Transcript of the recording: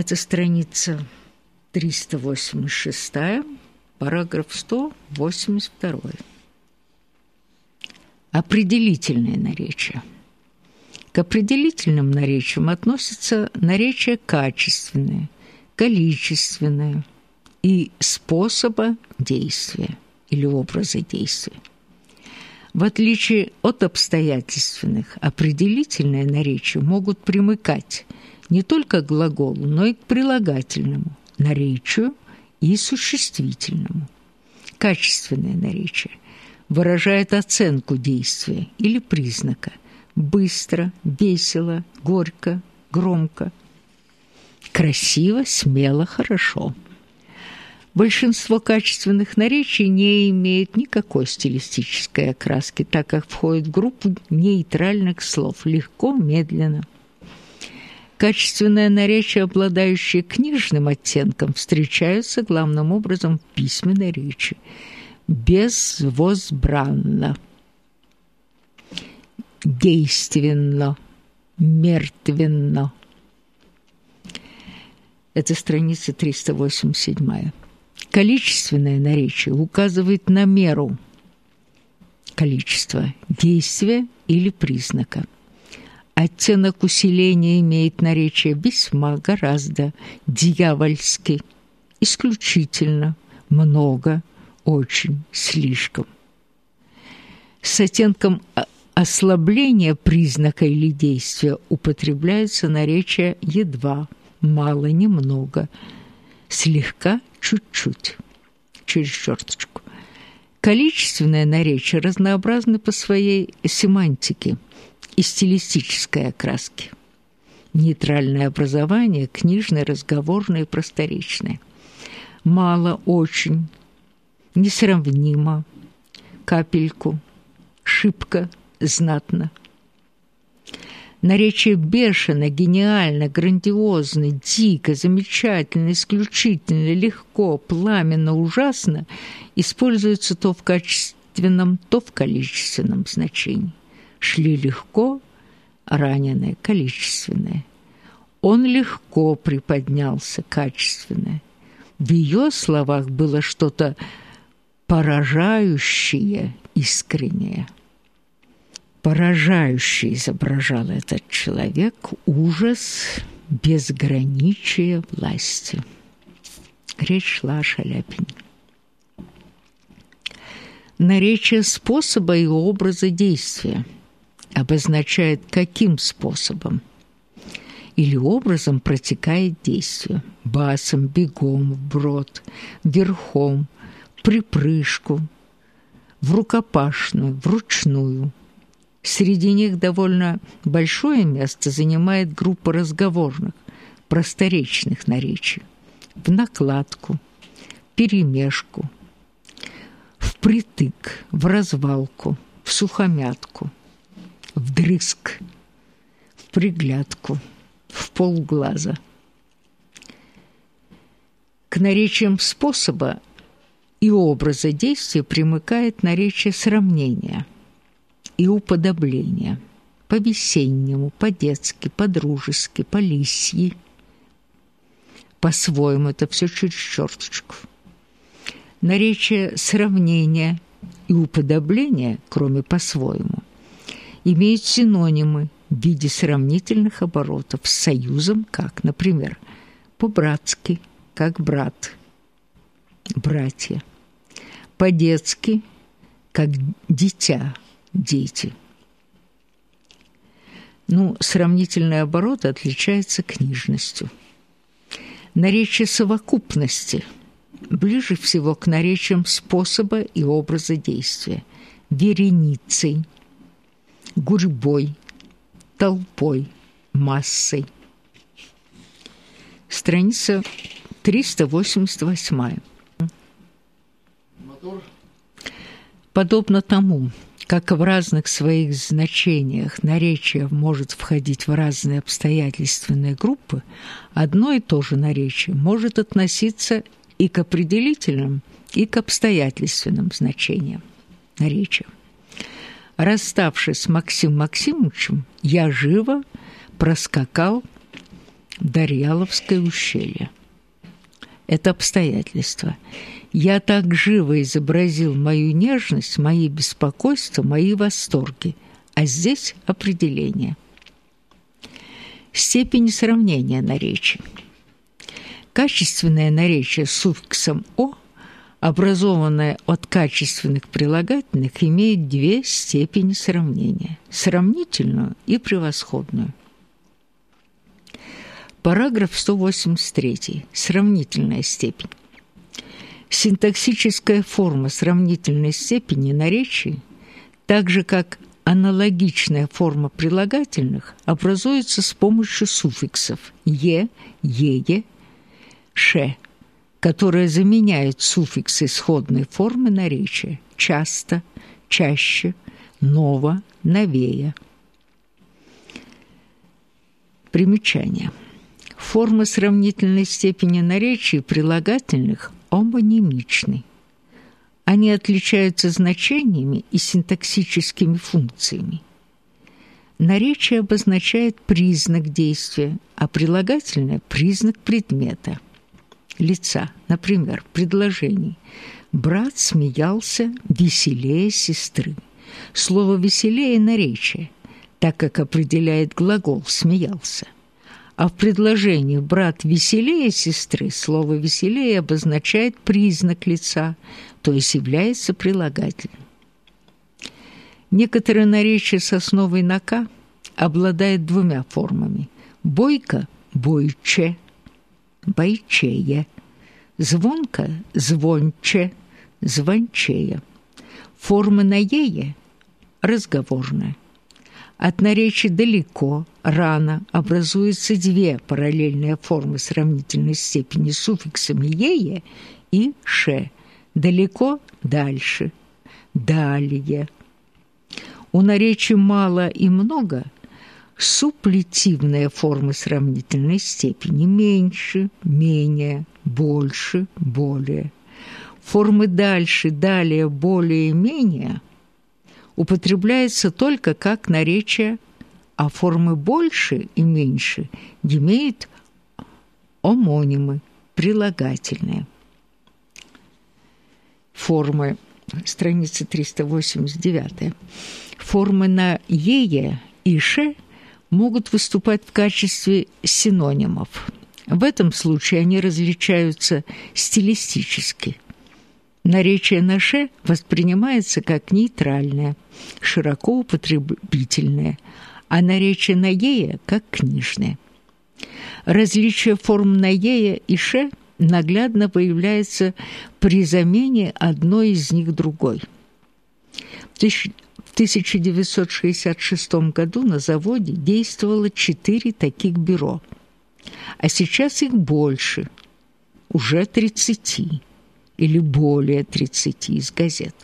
Это страница 386, параграф 182. Определительное наречие. К определительным наречиям относятся наречия качественные, количественные и способа действия или образа действия. В отличие от обстоятельственных, определительные наречия могут примыкать не только к глаголу, но и к прилагательному, наречию и существительному. Качественное наречие выражает оценку действия или признака быстро, весело, горько, громко, красиво, смело, хорошо – Большинство качественных наречий не имеет никакой стилистической окраски, так как входит в группу нейтральных слов легко, медленно. Качественное наречие, обладающее книжным оттенком, встречаются главным образом в письменной речи. Безвозбранно, действенно, мертвенно. Это страница 387. Количественное наречие указывает на меру количества действия или признака. Оттенок усиления имеет наречие весьма, гораздо, дьявольски, исключительно, много, очень, слишком. С оттенком ослабления признака или действия употребляются наречия едва, мало, немного, слегка чуть-чуть, через черточку. Количественное наречие разнообразно по своей семантике и стилистической окраске. Нейтральное образование, книжное, разговорное, просторечное. Мало, очень, несравнимо, капельку, шибко, знатно – Наречие бешено, гениально, грандиозно, дико, замечательно, исключительно, легко, пламенно, ужасно используется то в качественном, то в количественном значении. Шли легко, раненое, количественное. Он легко приподнялся, качественное. В ее словах было что-то поражающее, искреннее – поражающе изображал этот человек ужас безграничия власти. Речь шла о Шаляпине. Наречие способа и образа действия обозначает, каким способом или образом протекает действие. Басом, бегом, вброд, верхом, припрыжку, в рукопашную, вручную – Среди них довольно большое место занимает группа разговорных, просторечных наречий. В накладку, перемешку, впритык, в развалку, в сухомятку, вдрызг, в приглядку, в полглаза. К наречиям способа и образа действия примыкает наречие сравнения – и уподобления. По-весеннему, по-детски, по-дружески, по-лисьи. По-своему это все через черточку. Наречие сравнения и уподобления, кроме по-своему, имеют синонимы в виде сравнительных оборотов с союзом, как, например, по-братски, как брат, братья, по-детски, как дитя, дети. Ну, сравнительный оборот отличается книжностью. Наречие совокупности ближе всего к наречиям способа и образа действия. Вереницей, гурьбой, толпой, массой. Страница 388. Мотор. Подобно тому, как в разных своих значениях наречие может входить в разные обстоятельственные группы, одно и то же наречие может относиться и к определительным, и к обстоятельственным значениям наречия. Расставшись с Максимом Максимовичем, я живо проскакал Дарьяловское ущелье. Это обстоятельство. Я так живо изобразил мою нежность, мои беспокойства, мои восторги. А здесь определение. Степень сравнения наречий. Качественное наречие с суффиксом «о», образованное от качественных прилагательных, имеет две степени сравнения – сравнительную и превосходную. Параграф 183. Сравнительная степень. Синтаксическая форма сравнительной степени наречий, так же как аналогичная форма прилагательных, образуется с помощью суффиксов «е», «ее», «ше», которые заменяют суффиксы исходной формы наречия «часто», «чаще», «ново», «новее». Примечание. Формы сравнительной степени наречий прилагательных омонимичны. Они отличаются значениями и синтаксическими функциями. Наречие обозначает признак действия, а прилагательное – признак предмета, лица. Например, в предложении «Брат смеялся веселее сестры». Слово «веселее» – наречие, так как определяет глагол «смеялся». А в предложении «брат веселее сестры» слово «веселее» обозначает признак лица, то есть является прилагательным. Некоторые наречия с основой на «к» обладают двумя формами. Бойко – бойче, бойчее, звонко – звонче, звончее. Форма на «ее» – разговорная. От наречия «далеко», «рано» образуются две параллельные формы сравнительной степени с суффиксами «ее» и «ше» – «далеко», «дальше», «далее». У наречий «мало» и «много» суплетивные формы сравнительной степени «меньше», «менее», «больше», «более». Формы «дальше», «далее», «более» «менее» – употребляется только как наречие, а формы «больше» и «меньше» имеют омонимы, прилагательные. Формы, страница 389. Формы на «ее» и «ше» могут выступать в качестве синонимов. В этом случае они различаются стилистически – Наречие «наше» воспринимается как нейтральное, широко употребительное, а наречие «наея» – как книжное. Различие форм «наея» и «ше» наглядно появляется при замене одной из них другой. В 1966 году на заводе действовало четыре таких бюро, а сейчас их больше, уже 30 или более 30 из газет.